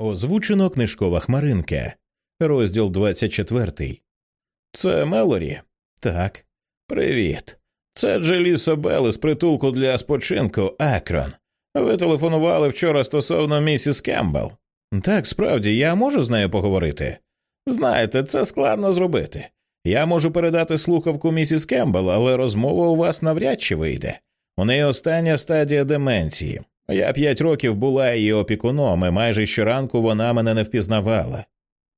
Озвучено книжкова хмаринка, розділ 24. Це Мелорі? Так. Привіт. Це Джелісо Белл із притулку для спочинку Акрон. Ви телефонували вчора стосовно місіс Кембл. Так, справді, я можу з нею поговорити. Знаєте, це складно зробити. Я можу передати слухавку місіс Кембл, але розмова у вас навряд чи вийде. У неї остання стадія деменції. Я п'ять років була її опікуном, і майже щоранку вона мене не впізнавала.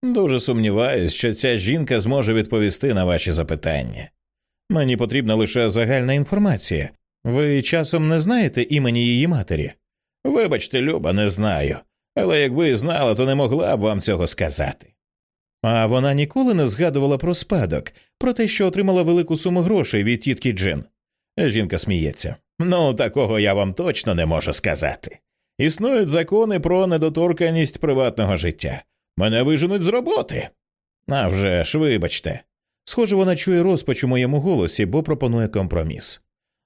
Дуже сумніваюсь, що ця жінка зможе відповісти на ваші запитання. Мені потрібна лише загальна інформація. Ви часом не знаєте імені її матері? Вибачте, Люба, не знаю, але якби знала, то не могла б вам цього сказати. А вона ніколи не згадувала про спадок, про те, що отримала велику суму грошей від тітки Джин. Жінка сміється. Ну, такого я вам точно не можу сказати. Існують закони про недоторканість приватного життя. Мене виженуть з роботи. А вже ж, вибачте. Схоже, вона чує розпач у моєму голосі, бо пропонує компроміс.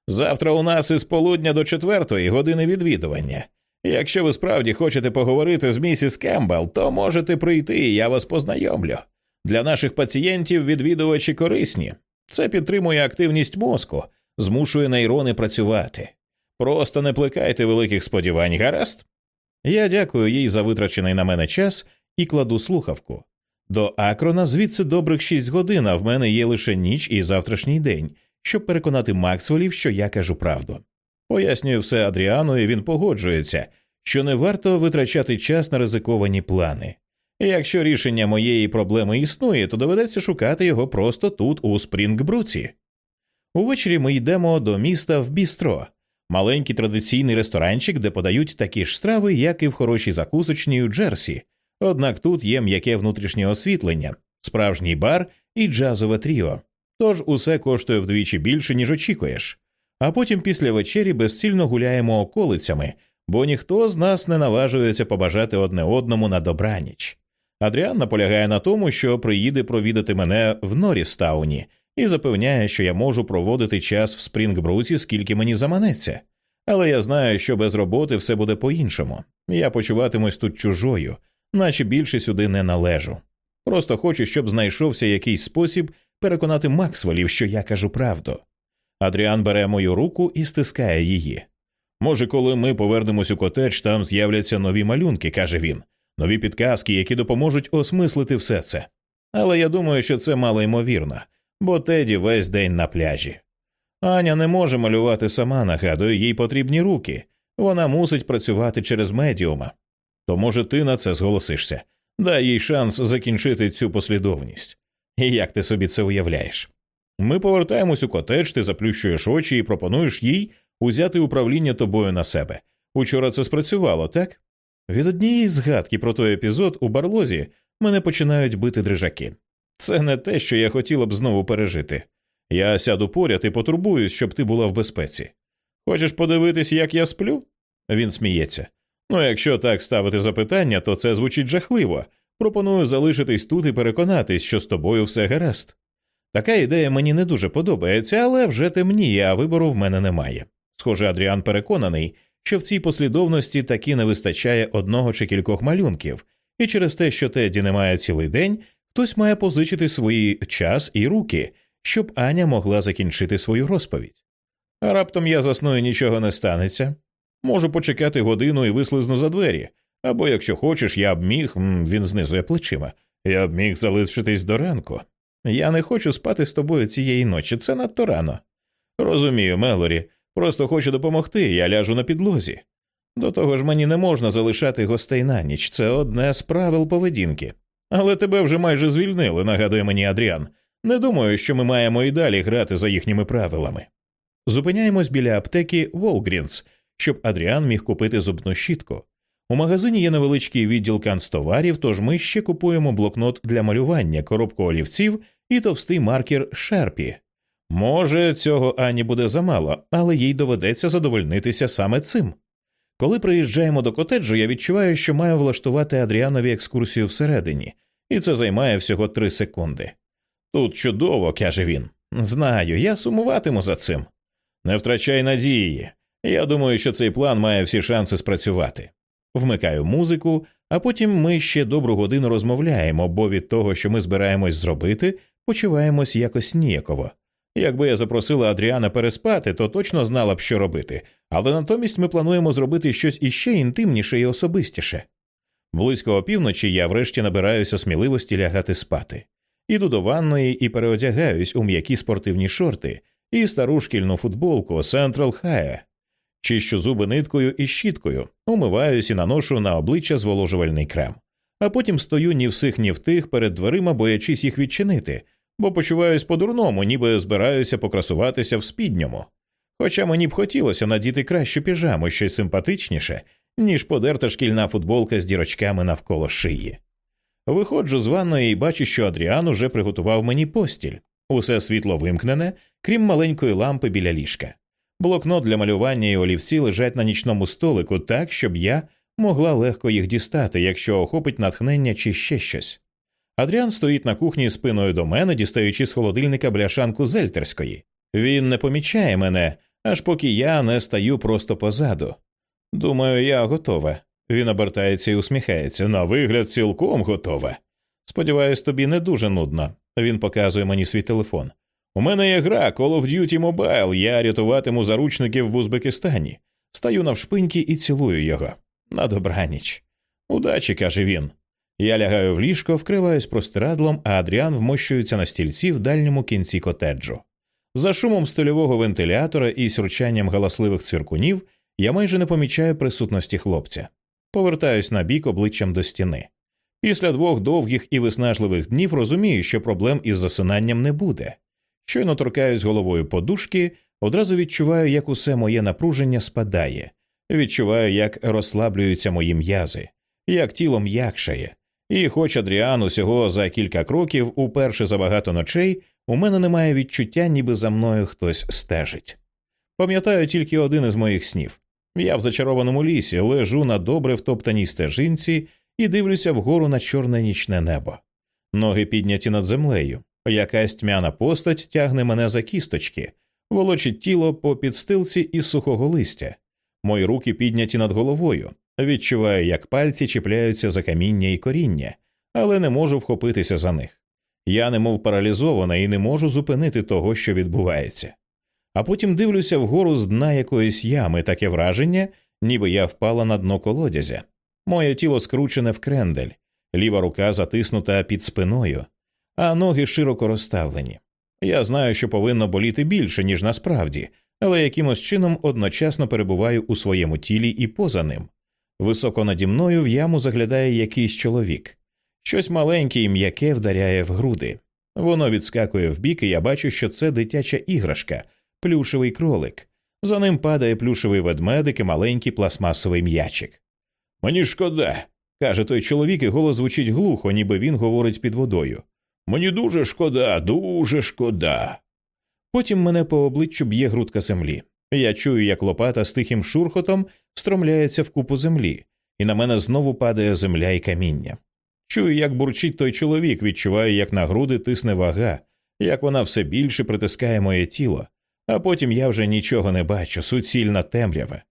Завтра у нас із полудня до четвертої години відвідування. Якщо ви справді хочете поговорити з місіс Кембл, то можете прийти, і я вас познайомлю. Для наших пацієнтів відвідувачі корисні. Це підтримує активність мозку, змушує нейрони працювати. Просто не плекайте великих сподівань, гаразд? Я дякую їй за витрачений на мене час і кладу слухавку. До Акрона звідси добрих шість годин, а в мене є лише ніч і завтрашній день, щоб переконати Максвелів, що я кажу правду. Пояснюю все Адріану, і він погоджується, що не варто витрачати час на ризиковані плани. Якщо рішення моєї проблеми існує, то доведеться шукати його просто тут, у Спрінгбруці. Увечері ми йдемо до міста в Бістро, маленький традиційний ресторанчик, де подають такі ж страви, як і в хорошій закусочній у Джерсі. Однак тут є м'яке внутрішнє освітлення, справжній бар і джазове тріо. Тож усе коштує вдвічі більше, ніж очікуєш. А потім після вечері безцільно гуляємо околицями, бо ніхто з нас не наважується побажати одне одному на добраніч. Адріан наполягає на тому, що приїде провідати мене в Норістауні і запевняє, що я можу проводити час в Спрінгбруці, скільки мені заманеться. Але я знаю, що без роботи все буде по-іншому. Я почуватимусь тут чужою, наче більше сюди не належу. Просто хочу, щоб знайшовся якийсь спосіб переконати Максвелів, що я кажу правду. Адріан бере мою руку і стискає її. Може, коли ми повернемось у котедж, там з'являться нові малюнки, каже він, нові підказки, які допоможуть осмислити все це. Але я думаю, що це мало ймовірно, бо Теді весь день на пляжі. Аня не може малювати сама, нагадую, їй потрібні руки. Вона мусить працювати через медіума. То, може, ти на це зголосишся, дай їй шанс закінчити цю послідовність. І як ти собі це уявляєш? Ми повертаємось у котедж, ти заплющуєш очі і пропонуєш їй узяти управління тобою на себе. Учора це спрацювало, так? Від однієї згадки про той епізод у барлозі мене починають бити дрижаки. Це не те, що я хотіла б знову пережити. Я сяду поряд і потурбуюсь, щоб ти була в безпеці. Хочеш подивитись, як я сплю? Він сміється. Ну, якщо так ставити запитання, то це звучить жахливо. Пропоную залишитись тут і переконатись, що з тобою все гаразд. Така ідея мені не дуже подобається, але вже темніє, а вибору в мене немає. Схоже, Адріан переконаний, що в цій послідовності таки не вистачає одного чи кількох малюнків, і через те, що Теді немає цілий день, хтось має позичити свій час і руки, щоб Аня могла закінчити свою розповідь. А раптом я засну і нічого не станеться. Можу почекати годину і вислизну за двері, або, якщо хочеш, я б міг, він знизує плечима, я б міг залишитись до ранку. Я не хочу спати з тобою цієї ночі, це надто рано. Розумію, Мелорі, просто хочу допомогти, я ляжу на підлозі. До того ж мені не можна залишати гостей на ніч, це одне з правил поведінки. Але тебе вже майже звільнили, нагадує мені Адріан. Не думаю, що ми маємо і далі грати за їхніми правилами. Зупиняємось біля аптеки Волгрінс, щоб Адріан міг купити зубну щітку. У магазині є невеличкий відділ канцтоварів, тож ми ще купуємо блокнот для малювання, коробку олівців і товстий маркер Шерпі. Може, цього Ані буде замало, але їй доведеться задовольнитися саме цим. Коли приїжджаємо до котеджу, я відчуваю, що маю влаштувати Адріанові екскурсію всередині, і це займає всього три секунди. Тут чудово, каже він. Знаю, я сумуватиму за цим. Не втрачай надії. Я думаю, що цей план має всі шанси спрацювати. вмикаю музику, а потім ми ще добру годину розмовляємо, бо від того, що ми збираємось зробити, почуваємось якось ніяково. Якби я запросила Адріана переспати, то точно знала б, що робити, але натомість ми плануємо зробити щось іще інтимніше і особистіше. Близько опівночі я врешті набираюся сміливості лягати спати. Іду до ванної і переодягаюсь у м'які спортивні шорти і стару шкільну футболку Central High. Чищу зуби ниткою і щіткою, умиваюсь і наношу на обличчя зволожувальний крем, а потім стою ні в сих, ні в тих перед дверима, боячись їх відчинити, бо почуваюсь по-дурному, ніби збираюся покрасуватися в спідньому. Хоча мені б хотілося надіти кращу піжаму щось симпатичніше, ніж подерта шкільна футболка з дірочками навколо шиї. Виходжу з ванної і бачу, що Адріан уже приготував мені постіль. Усе світло вимкнене, крім маленької лампи біля ліжка. Блокнот для малювання і олівці лежать на нічному столику так, щоб я могла легко їх дістати, якщо охопить натхнення чи ще щось. Адріан стоїть на кухні спиною до мене, дістаючи з холодильника бляшанку зельтерської. Він не помічає мене, аж поки я не стаю просто позаду. Думаю, я готова. Він обертається і усміхається. На вигляд, цілком готова. Сподіваюсь, тобі не дуже нудно. Він показує мені свій телефон. У мене є гра Call of Duty Mobile, я рятуватиму заручників в Узбекистані. Стаю навшпиньки і цілую його. На добраніч. Удачі, каже він. Я лягаю в ліжко, вкриваюсь простирадлом, а Адріан вмощується на стільці в дальньому кінці котеджу. За шумом стильового вентилятора і сюрчанням галасливих цвіркунів я майже не помічаю присутності хлопця. Повертаюсь на бік обличчям до стіни. Після двох довгих і виснажливих днів розумію, що проблем із засинанням не буде. Щойно торкаюсь головою подушки, одразу відчуваю, як усе моє напруження спадає, відчуваю, як розслаблюються мої м'язи, як тіло м'якшає. І, хоч Адріан усього за кілька кроків, уперше за багато ночей, у мене немає відчуття, ніби за мною хтось стежить. Пам'ятаю тільки один із моїх снів. Я в зачарованому лісі лежу на добре втоптаній стежинці і дивлюся вгору на чорне нічне небо. Ноги підняті над землею. Якась тьмяна постать тягне мене за кісточки, волочить тіло по підстилці із сухого листя. Мої руки підняті над головою. Відчуваю, як пальці чіпляються за каміння і коріння, але не можу вхопитися за них. Я немов паралізована і не можу зупинити того, що відбувається. А потім дивлюся вгору з дна якоїсь ями таке враження, ніби я впала на дно колодязя. Моє тіло скручене в крендель, ліва рука затиснута під спиною, а ноги широко розставлені. Я знаю, що повинно боліти більше, ніж насправді, але якимось чином одночасно перебуваю у своєму тілі і поза ним. Високо наді мною в яму заглядає якийсь чоловік. Щось маленьке і м'яке вдаряє в груди. Воно відскакує вбік, і я бачу, що це дитяча іграшка, плюшевий кролик. За ним падає плюшевий ведмедик і маленький пластмасовий м'ячик. Мені шкода, каже той чоловік, і голос звучить глухо, ніби він говорить під водою. Мені дуже шкода, дуже шкода. Потім мене по обличчю б'є грудка землі. Я чую, як лопата з тихим шурхотом встромляється в купу землі, і на мене знову падає земля і каміння. Чую, як бурчить той чоловік, відчуваю, як на груди тисне вага, як вона все більше притискає моє тіло, а потім я вже нічого не бачу, суцільна темрява.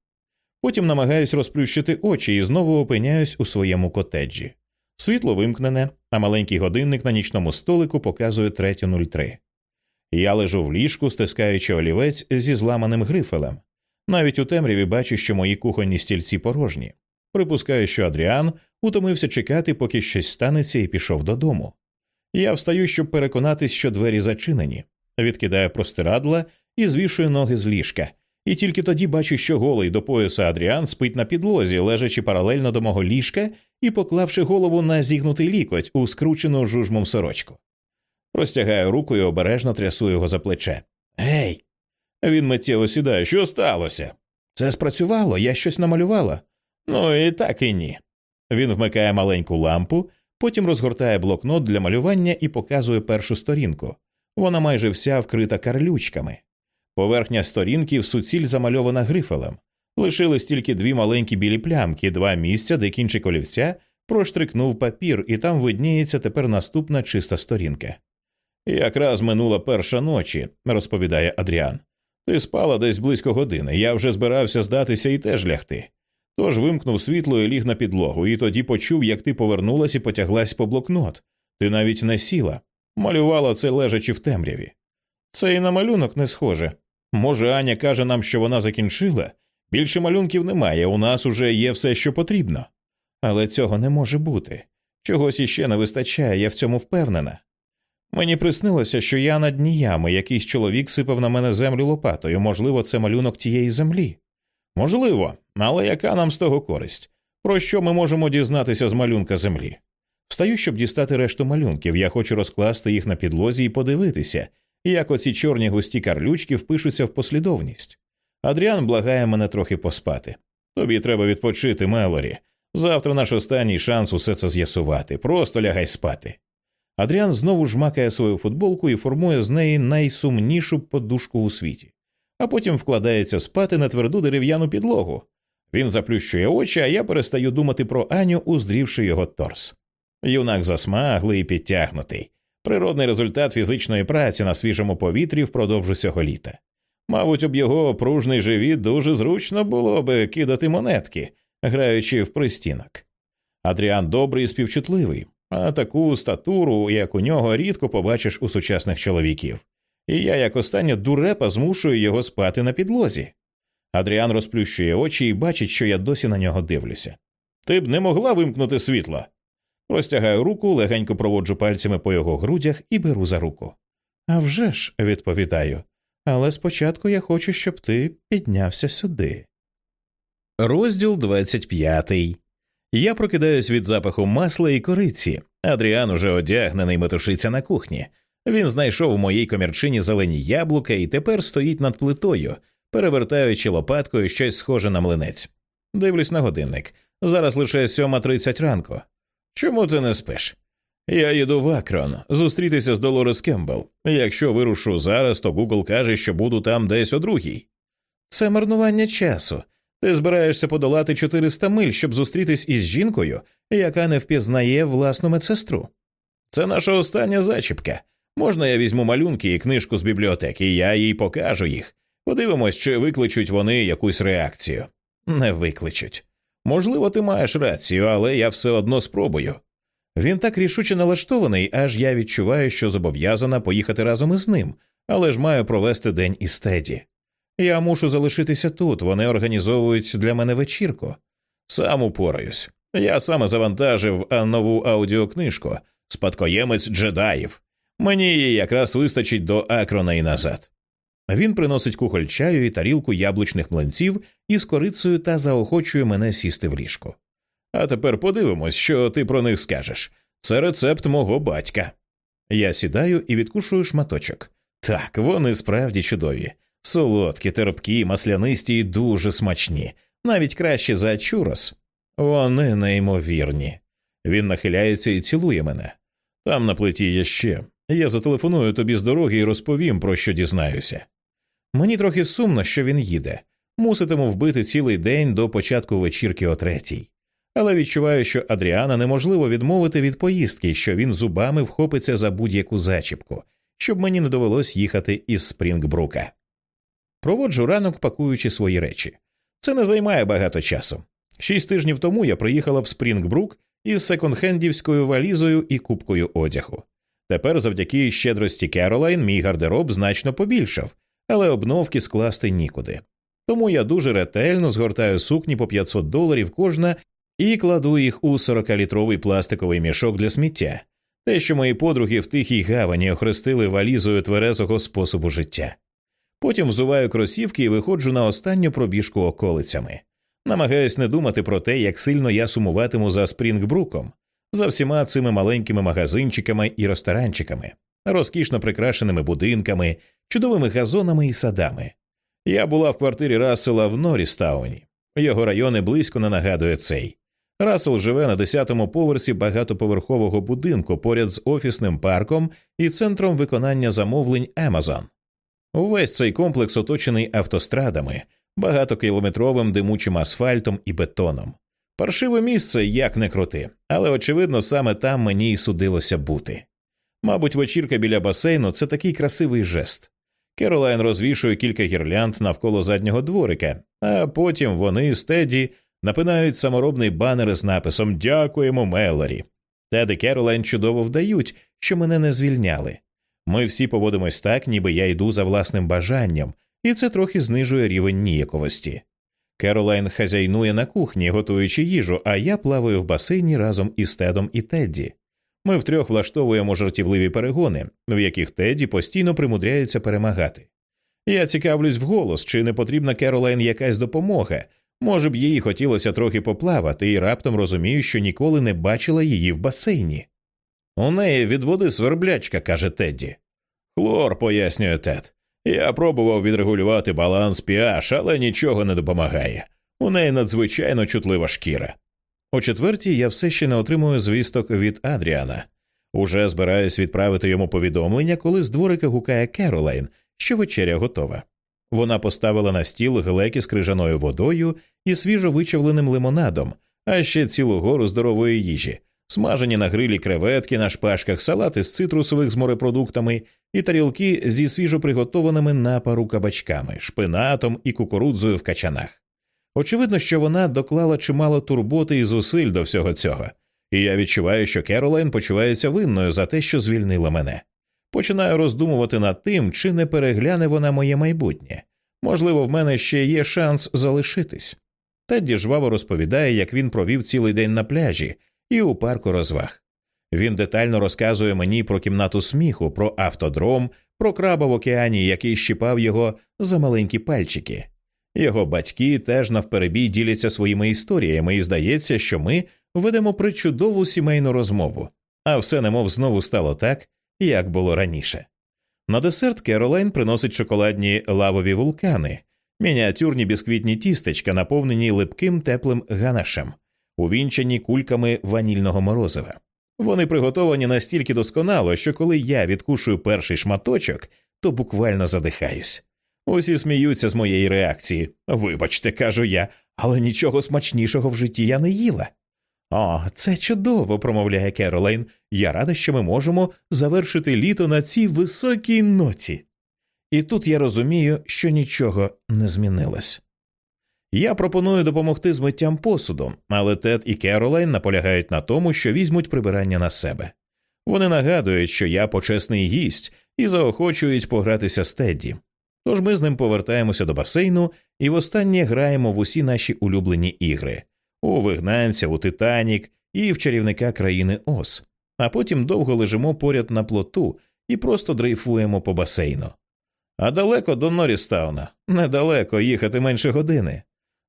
Потім намагаюсь розплющити очі і знову опиняюсь у своєму котеджі. Світло вимкнене, а маленький годинник на нічному столику показує 3.03. Я лежу в ліжку, стискаючи олівець зі зламаним грифелем. Навіть у темряві бачу, що мої кухонні стільці порожні. Припускаю, що Адріан утомився чекати, поки щось станеться, і пішов додому. Я встаю, щоб переконатись, що двері зачинені, відкидаю простирадла і звішую ноги з ліжка, і тільки тоді бачу, що голий до пояса Адріан спить на підлозі, лежачи паралельно до мого ліжка і поклавши голову на зігнутий лікоть у скручену жужмом сорочку. Простягаю руку і обережно трясу його за плече. Гей. Він миттєво сідає. Що сталося? Це спрацювало, я щось намалювала. Ну і так і ні. Він вмикає маленьку лампу, потім розгортає блокнот для малювання і показує першу сторінку. Вона майже вся вкрита карлючками. Поверхня сторінки в суціль замальована грифелем. Лишились тільки дві маленькі білі плямки, два місця, де кінчик олівця проштрикнув папір, і там видніється тепер наступна чиста сторінка. Якраз минула перша ночі, розповідає Адріан. Ти спала десь близько години. Я вже збирався здатися і теж лягти. Тож вимкнув світло і ліг на підлогу, і тоді почув, як ти повернулась і потяглась по блокнот. Ти навіть не сіла, малювала це лежачи в темряві. Це і на малюнок не схоже. Може, Аня каже нам, що вона закінчила. Більше малюнків немає, у нас уже є все, що потрібно. Але цього не може бути. Чогось іще не вистачає, я в цьому впевнена. Мені приснилося, що я над дніями якийсь чоловік сипав на мене землю лопатою, можливо, це малюнок тієї землі. Можливо, але яка нам з того користь? Про що ми можемо дізнатися з малюнка землі? Встаю, щоб дістати решту малюнків, я хочу розкласти їх на підлозі і подивитися, як оці чорні густі карлючки впишуться в послідовність. Адріан благає мене трохи поспати. Тобі треба відпочити, Мелорі. Завтра наш останній шанс усе це з'ясувати. Просто лягай спати. Адріан знову жмакає свою футболку і формує з неї найсумнішу подушку у світі, а потім вкладається спати на тверду дерев'яну підлогу. Він заплющує очі, а я перестаю думати про Аню, уздрівши його торс. Юнак засмаглий і підтягнутий, природний результат фізичної праці на свіжому повітрі впродовж усього літа. Мабуть, об його пружний живіт дуже зручно було би кидати монетки, граючи в пристінок. Адріан добрий і співчутливий, а таку статуру, як у нього, рідко побачиш у сучасних чоловіків. І я, як остання дурепа, змушую його спати на підлозі. Адріан розплющує очі і бачить, що я досі на нього дивлюся. Ти б не могла вимкнути світло. Простягаю руку, легенько проводжу пальцями по його грудях і беру за руку. «А вже ж», – відповідаю, але спочатку я хочу, щоб ти піднявся сюди. Розділ 25. Я прокидаюсь від запаху масла і кориці. Адріан уже одягнений метушиться на кухні. Він знайшов у моїй комірчині зелені яблука і тепер стоїть над плитою, перевертаючи лопаткою щось схоже на млинець. Дивлюсь на годинник. Зараз лише 7.30 ранку. Чому ти не спиш? Я їду в Акрон зустрітися з Долорес Кембл. Якщо вирушу зараз, то Гугл каже, що буду там десь о другій. Це марнування часу. Ти збираєшся подолати 400 миль, щоб зустрітись із жінкою, яка не впізнає власну медсестру. Це наша остання зачіпка. Можна я візьму малюнки і книжку з бібліотеки, я їй покажу їх. Подивимось, чи викличуть вони якусь реакцію. Не викличуть. Можливо, ти маєш рацію, але я все одно спробую. Він так рішуче налаштований, аж я відчуваю, що зобов'язана поїхати разом із ним, але ж маю провести день із Теді. Я мушу залишитися тут, вони організовують для мене вечірку. Сам упораюсь. Я саме завантажив нову аудіокнижку Спадкоємець джедаїв. Мені її якраз вистачить до Акрона і назад. Він приносить кухоль чаю і тарілку яблучних млинців із корицею та заохочує мене сісти в ліжко. А тепер подивимось, що ти про них скажеш. Це рецепт мого батька. Я сідаю і відкушую шматочок. Так, вони справді чудові. Солодкі, терпкі, маслянисті і дуже смачні, навіть краще за чурос. Вони неймовірні. Він нахиляється і цілує мене. Там на плиті є ще. Я зателефоную тобі з дороги і розповім, про що дізнаюся. Мені трохи сумно, що він їде. Муситиму вбити цілий день до початку вечірки о третій. Але відчуваю, що Адріана неможливо відмовити від поїздки, що він зубами вхопиться за будь-яку зачіпку, щоб мені не довелось їхати із Спрінгбрука. Проводжу ранок, пакуючи свої речі. Це не займає багато часу. Шість тижнів тому я приїхала в Спрінгбрук із секонд-хендівською валізою і купкою одягу. Тепер, завдяки щедрості Керолайн, мій гардероб значно побільшав, але обновки скласти нікуди. Тому я дуже ретельно згортаю сукні по 500 доларів кожна і кладу їх у 40-літровий пластиковий мішок для сміття, те, що мої подруги в тихій гавані охрестили валізою тверезого способу життя. Потім взуваю кросівки і виходжу на останню пробіжку околицями. Намагаюсь не думати про те, як сильно я сумуватиму за Спрінгбруком, за всіма цими маленькими магазинчиками і ресторанчиками, розкішно прикрашеними будинками, чудовими газонами і садами. Я була в квартирі Рассела в Норрістауні. Його райони близько не нагадує цей. Рассел живе на 10-му поверсі багатоповерхового будинку поряд з офісним парком і центром виконання замовлень Amazon. Увесь цей комплекс оточений автострадами, багатокілометровим димучим асфальтом і бетоном. Паршиве місце як не крути, але очевидно, саме там мені й судилося бути. Мабуть, вечірка біля басейну це такий красивий жест. Керолайн розвішує кілька гірлянд навколо заднього дворика, а потім вони з Теді напинають саморобний банер з написом Дякуємо Мелорі. Тед і Керолайн чудово вдають, що мене не звільняли. Ми всі поводимось так, ніби я йду за власним бажанням, і це трохи знижує рівень ніяковості. Керолайн хазяйнує на кухні, готуючи їжу, а я плаваю в басейні разом із Тедом і Тедді. Ми втрьох влаштовуємо жартівливі перегони, в яких Тедді постійно примудряється перемагати. Я цікавлюсь вголос, чи не потрібна Керолайн якась допомога. Може б, їй хотілося трохи поплавати, і раптом розумію, що ніколи не бачила її в басейні. У неї від води сверблячка, каже Тедді. Хлор, пояснює Тед. Я пробував відрегулювати баланс pH, але нічого не допомагає. У неї надзвичайно чутлива шкіра. О четвертій я все ще не отримую звісток від Адріана. Уже збираюсь відправити йому повідомлення, коли з дворика гукає Керолайн, що вечеря готова. Вона поставила на стіл глеки з крижаною водою і свіжо вичавленим лимонадом, а ще цілу гору здорової їжі, смажені на грилі креветки на шпажках, салати з цитрусових з морепродуктами і тарілки зі свіжо приготованими на кабачками, шпинатом і кукурудзою в качанах. Очевидно, що вона доклала чимало турботи і зусиль до всього цього, і я відчуваю, що Керолайн почувається винною за те, що звільнила мене. Починаю роздумувати над тим, чи не перегляне вона моє майбутнє. Можливо, в мене ще є шанс залишитись. Тедді жваво розповідає, як він провів цілий день на пляжі і у парку розваг. Він детально розказує мені про кімнату сміху, про автодром, про краба в океані, який щипав його за маленькі пальчики. Його батьки теж навперебій діляться своїми історіями, і здається, що ми ведемо причудову сімейну розмову, а все немов знову стало так, як було раніше. На десерт Керолайн приносить шоколадні лавові вулкани, мініатюрні бісквітні тістечка, наповнені липким теплим ганашем, увінчані кульками ванільного морозива. Вони приготовані настільки досконало, що коли я відкушую перший шматочок, то буквально задихаюсь. Усі сміються з моєї реакції. Вибачте, кажу я, але нічого смачнішого в житті я не їла. О, це чудово, промовляє Керолайн. Я рада, що ми можемо завершити літо на цій високій ноті. І тут я розумію, що нічого не змінилось. Я пропоную допомогти з миттям посуду, але Тед і Керолайн наполягають на тому, що візьмуть прибирання на себе. Вони нагадують, що я почесний гість і заохочують погратися з Тедді. Тож ми з ним повертаємося до басейну і востаннє граємо в усі наші улюблені ігри у вигнанця, у Титанік і в чарівника країни Ос, а потім довго лежимо поряд на плоту і просто дрейфуємо по басейну. А далеко до Норістауна, недалеко їхати менше години.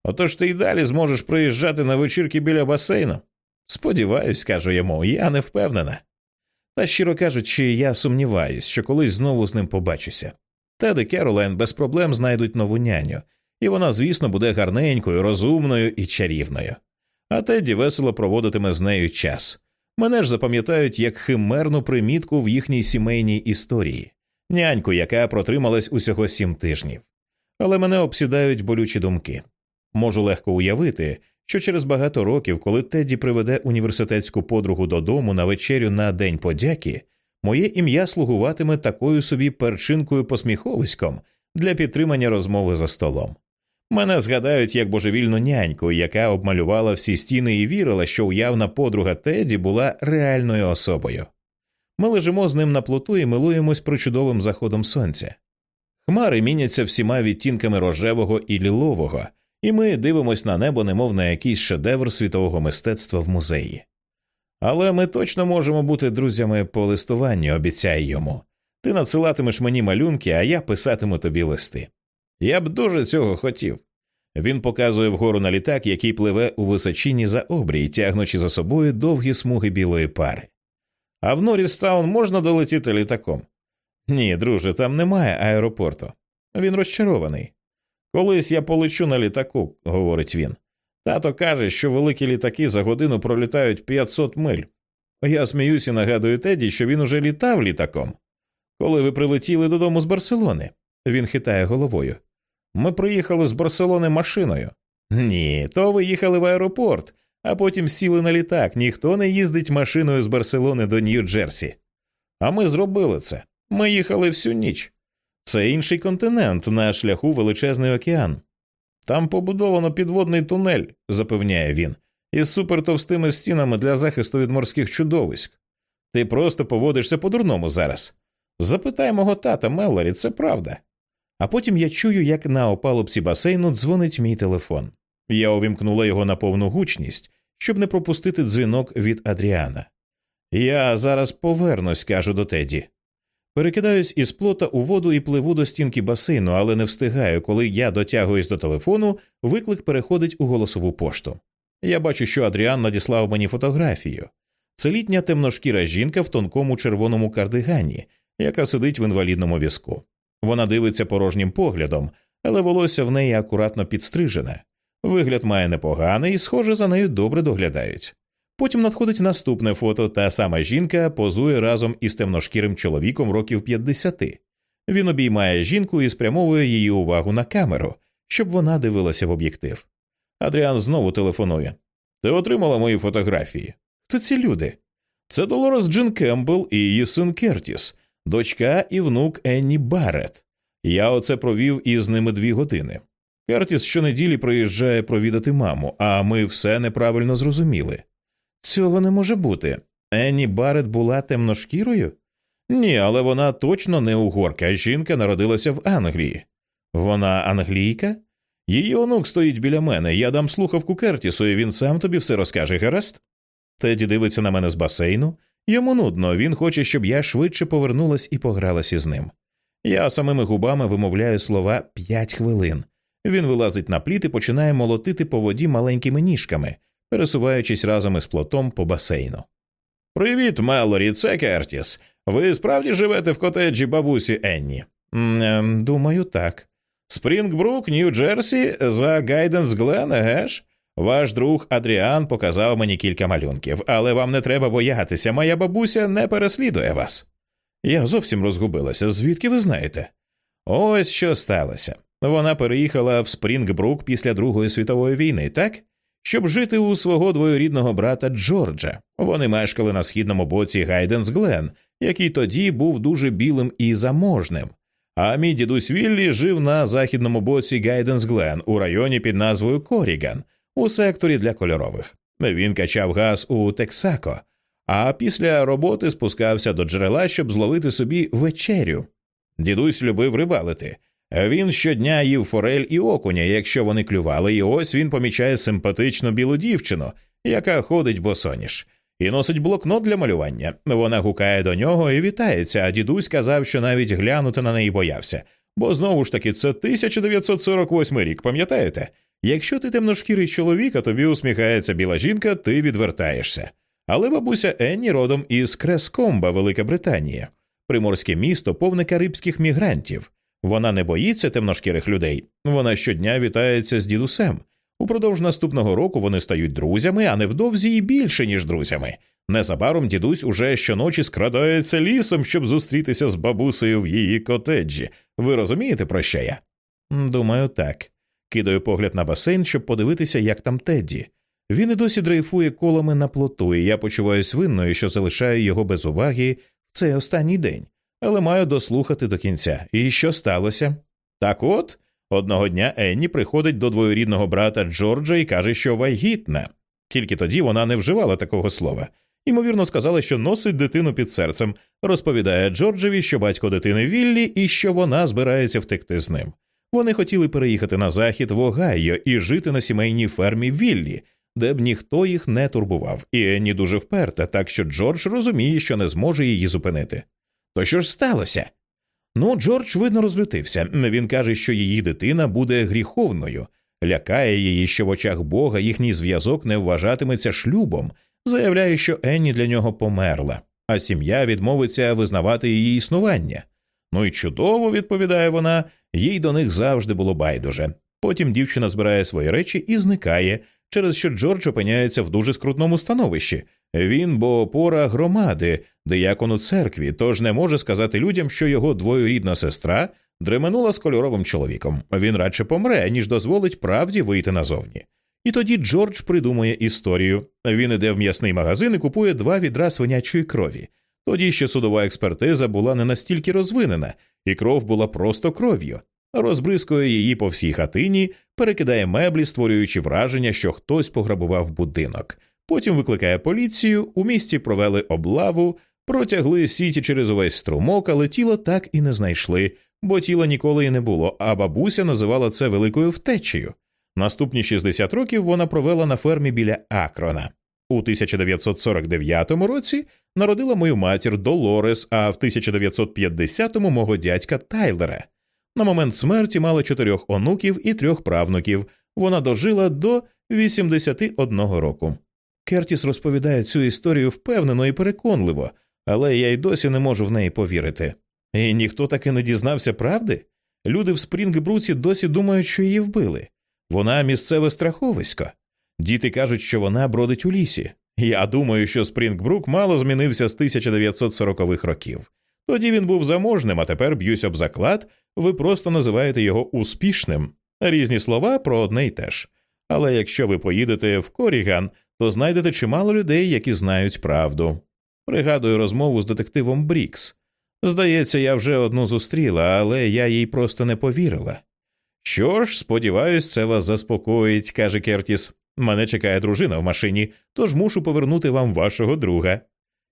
Отож ти й далі зможеш приїжджати на вечірки біля басейну. Сподіваюсь, кажу йому, я не впевнена. Та щиро кажучи, я сумніваюсь, що колись знову з ним побачуся. Тед і Керолайн без проблем знайдуть нову няню, і вона, звісно, буде гарненькою, розумною і чарівною. А Тедді весело проводитиме з нею час. Мене ж запам'ятають як химерну примітку в їхній сімейній історії, няньку, яка протрималась усього сім тижнів. Але мене обсідають болючі думки. Можу легко уявити, що через багато років, коли Тедді приведе університетську подругу додому на вечерю на День подяки, моє ім'я слугуватиме такою собі перчинкою посміховиськом для підтримання розмови за столом. Мене згадають як божевільну няньку, яка обмалювала всі стіни і вірила, що уявна подруга Теді була реальною особою. Ми лежимо з ним на плоту і милуємось причудовим заходом сонця. Хмари міняться всіма відтінками рожевого і лілового, і ми дивимось на небо, немов на якийсь шедевр світового мистецтва в музеї. Але ми точно можемо бути друзями по листуванню, обіцяє йому. Ти надсилатимеш мені малюнки, а я писатиму тобі листи. Я б дуже цього хотів. Він показує вгору на літак, який пливе у височині за обрій, тягнучи за собою довгі смуги білої пари. А в Норрістаун можна долетіти літаком? Ні, друже, там немає аеропорту. Він розчарований. Колись я полечу на літаку, говорить він. Тато каже, що великі літаки за годину пролітають 500 миль. Я сміюся і нагадую Теді, що він уже літав літаком. Коли ви прилетіли додому з Барселони, він хитає головою. Ми приїхали з Барселони машиною. Ні, то ви їхали в аеропорт, а потім сіли на літак. Ніхто не їздить машиною з Барселони до Нью-Джерсі. А ми зробили це. Ми їхали всю ніч. Це інший континент на шляху величезний океан. Там побудовано підводний тунель, запевняє він, із супертовстими стінами для захисту від морських чудовиськ. Ти просто поводишся по-дурному зараз. Запитай мого тата Меллорі, це правда. А потім я чую, як на опалубці басейну дзвонить мій телефон. Я увімкнула його на повну гучність, щоб не пропустити дзвінок від Адріана. Я зараз повернусь, кажу до Теді. Перекидаюсь із плота у воду і пливу до стінки басейну, але не встигаю, коли я дотягуюсь до телефону, виклик переходить у голосову пошту. Я бачу, що Адріан надіслав мені фотографію. Це літня темношкіра жінка в тонкому червоному кардигані, яка сидить в інвалідному візку. Вона дивиться порожнім поглядом, але волосся в неї акуратно підстрижене. Вигляд має непоганий, схоже, за нею добре доглядають. Потім надходить наступне фото, та сама жінка позує разом із темношкірим чоловіком років 50. Він обіймає жінку і спрямовує її увагу на камеру, щоб вона дивилася в об'єктив. Адріан знову телефонує. Ти отримала мої фотографії. Хто ці люди? Це Долорес Джин Кембл і її син Кертіс, дочка і внук Енні Барретт. Я оце провів із ними дві години. Кертіс щонеділі приїжджає провідати маму, а ми все неправильно зрозуміли. Цього не може бути. Енні Барретт була темношкірою? Ні, але вона точно не угорка. Жінка народилася в Англії. Вона англійка? Її онук стоїть біля мене. Я дам слухавку Кертісу, і він сам тобі все розкаже, гаразд? Теді дивиться на мене з басейну. Йому нудно, він хоче, щоб я швидше повернулась і погралась із ним. Я самими губами вимовляю слова п'ять хвилин. Він вилазить на пліт і починає молотити по воді маленькими ніжками, пересуваючись разом із плотом по басейну. Привіт, Мелорі, це Кертіс. Ви справді живете в котеджі бабусі Енні? Ем, думаю, так. Спрінгбрук, Нью-Джерсі, за Гайденс Глен, геш? Ваш друг Адріан показав мені кілька малюнків, але вам не треба боятися, моя бабуся не переслідує вас. Я зовсім розгубилася. Звідки ви знаєте? Ось що сталося. Вона переїхала в Спрінгбрук після Другої світової війни, так? Щоб жити у свого двоюрідного брата Джорджа. Вони мешкали на східному боці Гайденс Глен, який тоді був дуже білим і заможним. А мій дідусь Віллі жив на західному боці Гайденс Глен у районі під назвою Коріган, у секторі для кольорових. Він качав газ у Тексако, а після роботи спускався до джерела, щоб зловити собі вечерю. Дідусь любив рибалити. Він щодня їв форель і окуня, якщо вони клювали, і ось він помічає симпатичну білу дівчину, яка ходить босоніж, і носить блокнот для малювання. Вона гукає до нього і вітається, а дідусь казав, що навіть глянути на неї боявся. Бо знову ж таки це 1948 рік, пам'ятаєте? Якщо ти темношкірий чоловік, а тобі усміхається біла жінка, ти відвертаєшся. Але бабуся Енні родом із Крескомба, Велика Британія, приморське місто повне карибських мігрантів. Вона не боїться темношкірих людей. Вона щодня вітається з дідусем. Упродовж наступного року вони стають друзями, а невдовзі і більше, ніж друзями. Незабаром дідусь уже щоночі скрадається лісом, щоб зустрітися з бабусею в її котеджі. Ви розумієте, про що я? Думаю, так. Кидаю погляд на басейн, щоб подивитися, як там Тедді. Він і досі дрейфує колами на плоту, і я почуваюся винною, що залишаю його без уваги в цей останній день, але маю дослухати до кінця. І що сталося? Так от, одного дня Енні приходить до двоюрідного брата Джорджа і каже, що вагітна. Тільки тоді вона не вживала такого слова. Ймовірно, сказала, що носить дитину під серцем, розповідає Джорджеві, що батько дитини Віллі і що вона збирається втекти з ним. Вони хотіли переїхати на захід в Огайо і жити на сімейній фермі Віллі, де б ніхто їх не турбував, і Енні дуже вперта, так що Джордж розуміє, що не зможе її зупинити. То що ж сталося? Ну, Джордж видно розлютився. Він каже, що її дитина буде гріховною, лякає її, що в очах Бога їхній зв'язок не вважатиметься шлюбом, заявляє, що Енні для нього померла, а сім'я відмовиться визнавати її існування. Ну і чудово, відповідає вона, їй до них завжди було байдуже. Потім дівчина збирає свої речі і зникає, через що Джордж опиняється в дуже скрутному становищі. Він бо опора громади, деякон у церкві, тож не може сказати людям, що його двоюрідна сестра дременула з кольоровим чоловіком. Він радше помре, ніж дозволить правді вийти назовні. І тоді Джордж придумує історію. Він іде в м'ясний магазин і купує два відра свинячої крові. Тоді ще судова експертиза була не настільки розвинена, і кров була просто кров'ю. Розбризкує її по всій хатині, перекидає меблі, створюючи враження, що хтось пограбував будинок. Потім викликає поліцію, у місті провели облаву, протягли сіті через увесь струмок, але тіло так і не знайшли, бо тіла ніколи і не було, а бабуся називала це великою втечею. Наступні 60 років вона провела на фермі біля Акрона. У 1949 році народила мою матір Долорес, а в 1950-му мого дядька Тайлера. На момент смерті мала чотирьох онуків і трьох правнуків. Вона дожила до 81 року. Кертіс розповідає цю історію впевнено і переконливо, але я й досі не можу в неї повірити. І ніхто таки не дізнався правди. Люди в Спрінгбруці досі думають, що її вбили. Вона місцеве страховисько. Діти кажуть, що вона бродить у лісі. Я думаю, що Спрінгбрук мало змінився з 1940-х років. Тоді він був заможним, а тепер б'юсь об заклад, ви просто називаєте його успішним. Різні слова про одне й те ж. Але якщо ви поїдете в Коріган, то знайдете чимало людей, які знають правду. Пригадую розмову з детективом Брікс. Здається, я вже одну зустріла, але я їй просто не повірила. Що ж, сподіваюсь, це вас заспокоїть, каже Кертіс. Мене чекає дружина в машині, тож мушу повернути вам вашого друга.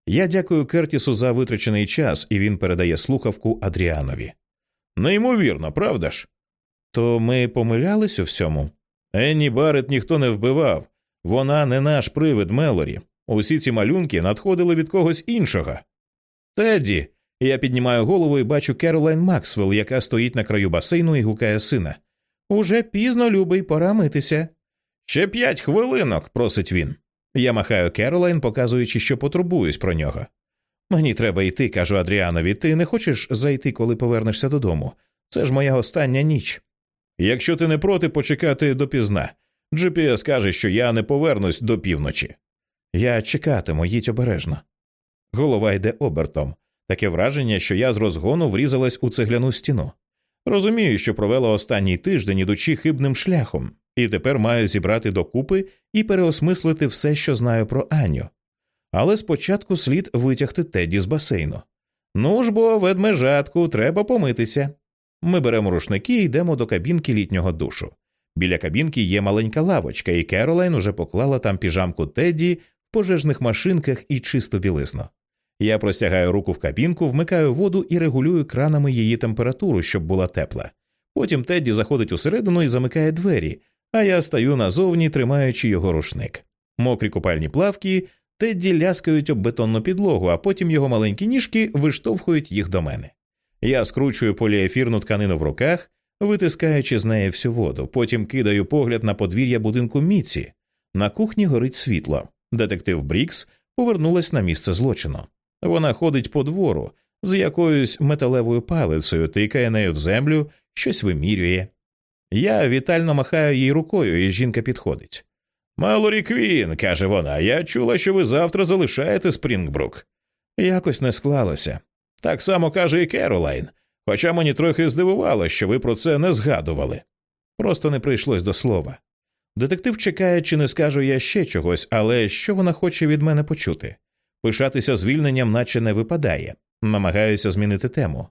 Я дякую Кертісу за витрачений час, і він передає слухавку Адріанові. Неймовірно, правда ж? То ми помилялись у всьому. Енні Барет ніхто не вбивав. Вона не наш привид Мелорі. Усі ці малюнки надходили від когось іншого. Тедді. Я піднімаю голову і бачу Керолайн Максвелл, яка стоїть на краю басейну і гукає сина. Уже пізно, любий, пора митися. Ще п'ять хвилинок, просить він. Я махаю Керолайн, показуючи, що потурбуюсь про нього. Мені треба йти, кажу Адріанові. Ти не хочеш зайти, коли повернешся додому? Це ж моя остання ніч. Якщо ти не проти почекати допізна, GPS каже, що я не повернусь до півночі. Я чекатиму, їдь обережно. Голова йде обертом. Таке враження, що я з розгону врізалась у цегляну стіну. Розумію, що провела останній тиждень, ідучи хибним шляхом, і тепер маю зібрати докупи і переосмислити все, що знаю про Аню. Але спочатку слід витягти Теді з басейну. Ну ж бо, ведмежатку, треба помитися. Ми беремо рушники і йдемо до кабінки літнього душу. Біля кабінки є маленька лавочка, і Керолайн уже поклала там піжамку Тедді в пожежних машинках і чисту білизну. Я простягаю руку в кабінку, вмикаю воду і регулюю кранами її температуру, щоб була тепла. Потім Тедді заходить усередину і замикає двері, а я стаю назовні, тримаючи його рушник. Мокрі купальні плавки Тедді ляскають об бетонну підлогу, а потім його маленькі ніжки виштовхують їх до мене. Я скручую поліефірну тканину в руках, витискаючи з неї всю воду, потім кидаю погляд на подвір'я будинку Міці. На кухні горить світло. Детектив Брікс повернулась на місце злочину. Вона ходить по двору з якоюсь металевою палицею, тикає нею в землю, щось вимірює. Я вітально махаю їй рукою, і жінка підходить. Малорі Квін, каже вона, я чула, що ви завтра залишаєте Спрінгбрук. Якось не склалося. Так само каже і Керолайн, хоча мені трохи здивувало, що ви про це не згадували. Просто не прийшлось до слова. Детектив чекає, чи не скажу я ще чогось, але що вона хоче від мене почути. Пишатися звільненням, наче не випадає, намагаюся змінити тему.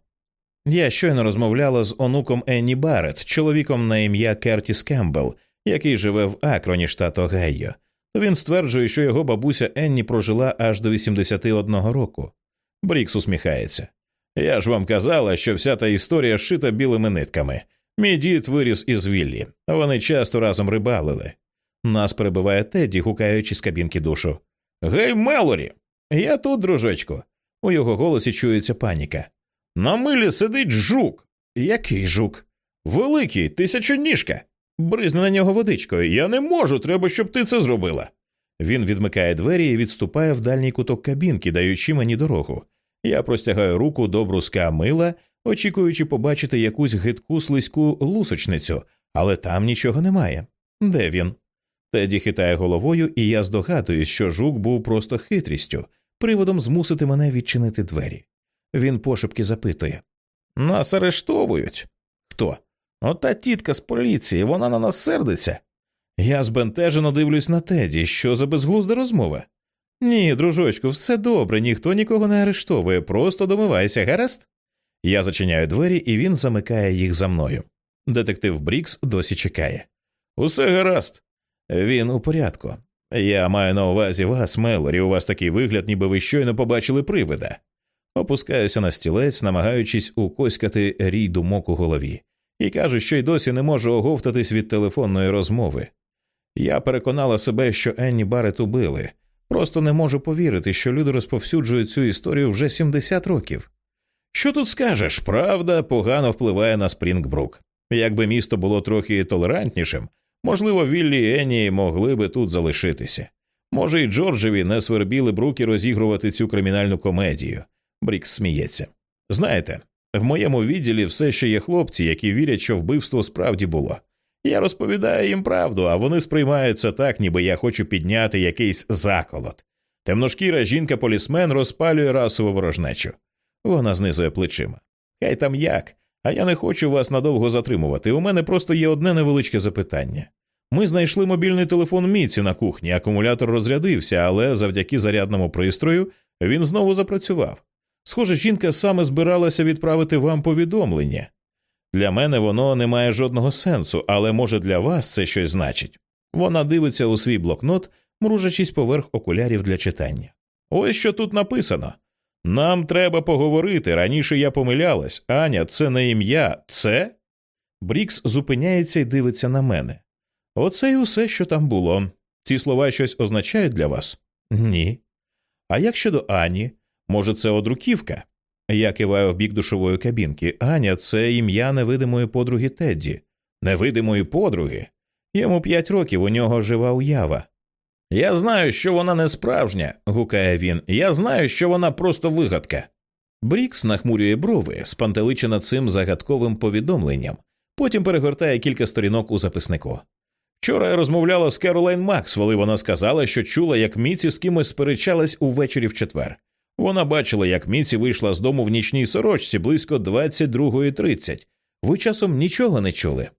Я щойно розмовляла з онуком Енні Барретт, чоловіком на ім'я Кертіс Кембл, який живе в Акроні, штат Огайо. Він стверджує, що його бабуся Енні прожила аж до 81 року. Брікс усміхається. Я ж вам казала, що вся та історія шита білими нитками. Мій дід виріс із Віллі, вони часто разом рибалили. Нас перебиває Тедді, гукаючи з кабінки душу. Гей, Мелорі! Я тут, дружечко. У його голосі чується паніка. На милі сидить жук. Який жук? Великий, тисячоніжка. Бризни на нього водичкою. Я не можу, треба, щоб ти це зробила. Він відмикає двері і відступає в дальній куток кабінки, даючи мені дорогу. Я простягаю руку до бруска мила, очікуючи побачити якусь гидку слизьку лусочницю, але там нічого немає. Де він? Теді хитає головою, і я здогадуюсь, що жук був просто хитрістю, приводом змусити мене відчинити двері. Він пошепки запитує Нас арештовують. Хто? Ота тітка з поліції, вона на нас сердиться. Я збентежено дивлюсь на Теді, що за безглузда розмова. Ні, дружочку, все добре, ніхто нікого не арештовує, просто домивайся, гаразд? Я зачиняю двері, і він замикає їх за мною. Детектив Брікс досі чекає. Усе гаразд. Він у порядку. Я маю на увазі вас, Мелорі, у вас такий вигляд, ніби ви щойно побачили привида. Опускаюся на стілець, намагаючись укоськати рій думок у голові, і кажу, що й досі не можу оговтатись від телефонної розмови. Я переконала себе, що Енні Барет убили. Просто не можу повірити, що люди розповсюджують цю історію вже 70 років. Що тут скажеш? Правда погано впливає на Спрінгбрук. Якби місто було трохи толерантнішим, можливо, Віллі і Енні могли би тут залишитися. Може, і Джорджеві не свербіли б руки розігрувати цю кримінальну комедію. Брікс сміється. Знаєте, в моєму відділі все ще є хлопці, які вірять, що вбивство справді було. Я розповідаю їм правду, а вони сприймають це так, ніби я хочу підняти якийсь заколот. Темношкіра жінка полісмен розпалює расову ворожнечу. Вона знизує плечима. Хай там як, а я не хочу вас надовго затримувати. У мене просто є одне невеличке запитання. Ми знайшли мобільний телефон Міці на кухні, акумулятор розрядився, але завдяки зарядному пристрою він знову запрацював. Схоже, жінка саме збиралася відправити вам повідомлення. Для мене воно не має жодного сенсу, але може для вас це щось значить. Вона дивиться у свій блокнот, мружачись поверх окулярів для читання. Ось що тут написано. Нам треба поговорити. Раніше я помилялась. Аня, це не ім'я, це. Брікс зупиняється і дивиться на мене. Оце й усе, що там було. Ці слова щось означають для вас? Ні. А як щодо Ані? Може, це одруківка? Я киваю в бік душової кабінки. Аня, це ім'я невидимої подруги Тедді. Невидимої подруги? Йому п'ять років у нього жива уява. Я знаю, що вона не справжня, гукає він. Я знаю, що вона просто вигадка. Брікс нахмурює брови, спантеличена цим загадковим повідомленням, потім перегортає кілька сторінок у записнику. Вчора я розмовляла з Керолайн Максвелл, і вона сказала, що чула, як Міці з кимось сперечалась увечері в четвер. Вона бачила, як Міці вийшла з дому в нічній сорочці близько 22.30. Ви часом нічого не чули?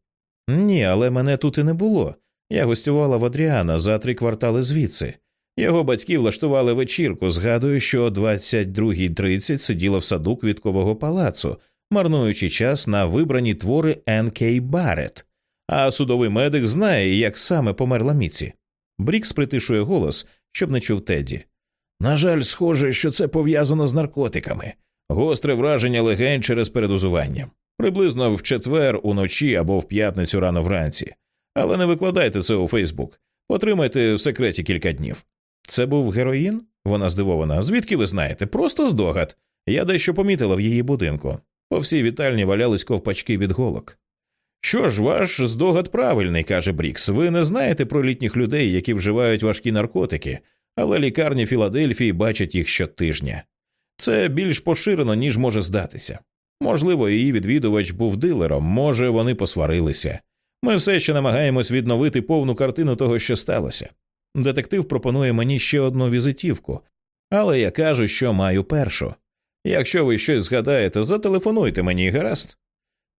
Ні, але мене тут і не було. Я гостювала в Адріана за три квартали звідси. Його батьки влаштували вечірку. Згадую, що о 22.30 сиділа в саду квіткового палацу, марнуючи час на вибрані твори Н.К. Барретт. А судовий медик знає, як саме померла Міці. Брікс притишує голос, щоб не чув Тедді. На жаль, схоже, що це пов'язано з наркотиками, гостре враження легень через передозування. Приблизно в четвер, уночі або в п'ятницю рано вранці. Але не викладайте це у Фейсбук. Потримайте в секреті кілька днів. Це був героїн? Вона здивована. Звідки ви знаєте? Просто здогад. Я дещо помітила в її будинку. По всій вітальні валялись ковпачки від голок. Що ж, ваш здогад правильний, каже Брікс. Ви не знаєте про літніх людей, які вживають важкі наркотики, але лікарні Філадельфії бачать їх щотижня. Це більш поширено, ніж може здатися. Можливо, її відвідувач був дилером, може, вони посварилися. Ми все ще намагаємось відновити повну картину того, що сталося. Детектив пропонує мені ще одну візитівку, але я кажу, що маю першу. Якщо ви щось згадаєте, зателефонуйте мені, гаразд.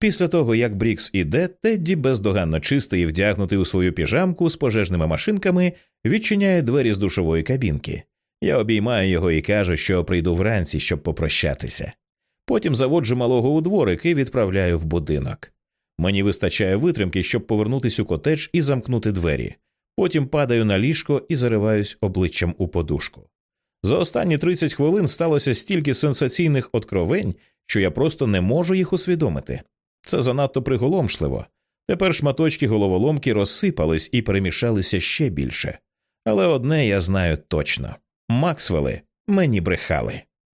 Після того, як Брікс іде, Тедді, бездоганно чистий і вдягнутий у свою піжамку з пожежними машинками, відчиняє двері з душової кабінки. Я обіймаю його і кажу, що прийду вранці, щоб попрощатися. Потім заводжу малого у дворик і відправляю в будинок. Мені вистачає витримки, щоб повернутися у котедж і замкнути двері. Потім падаю на ліжко і зариваюсь обличчям у подушку. За останні 30 хвилин сталося стільки сенсаційних откровень, що я просто не можу їх усвідомити. Це занадто приголомшливо. Тепер шматочки головоломки розсипались і перемішалися ще більше. Але одне я знаю точно Максвели мені брехали.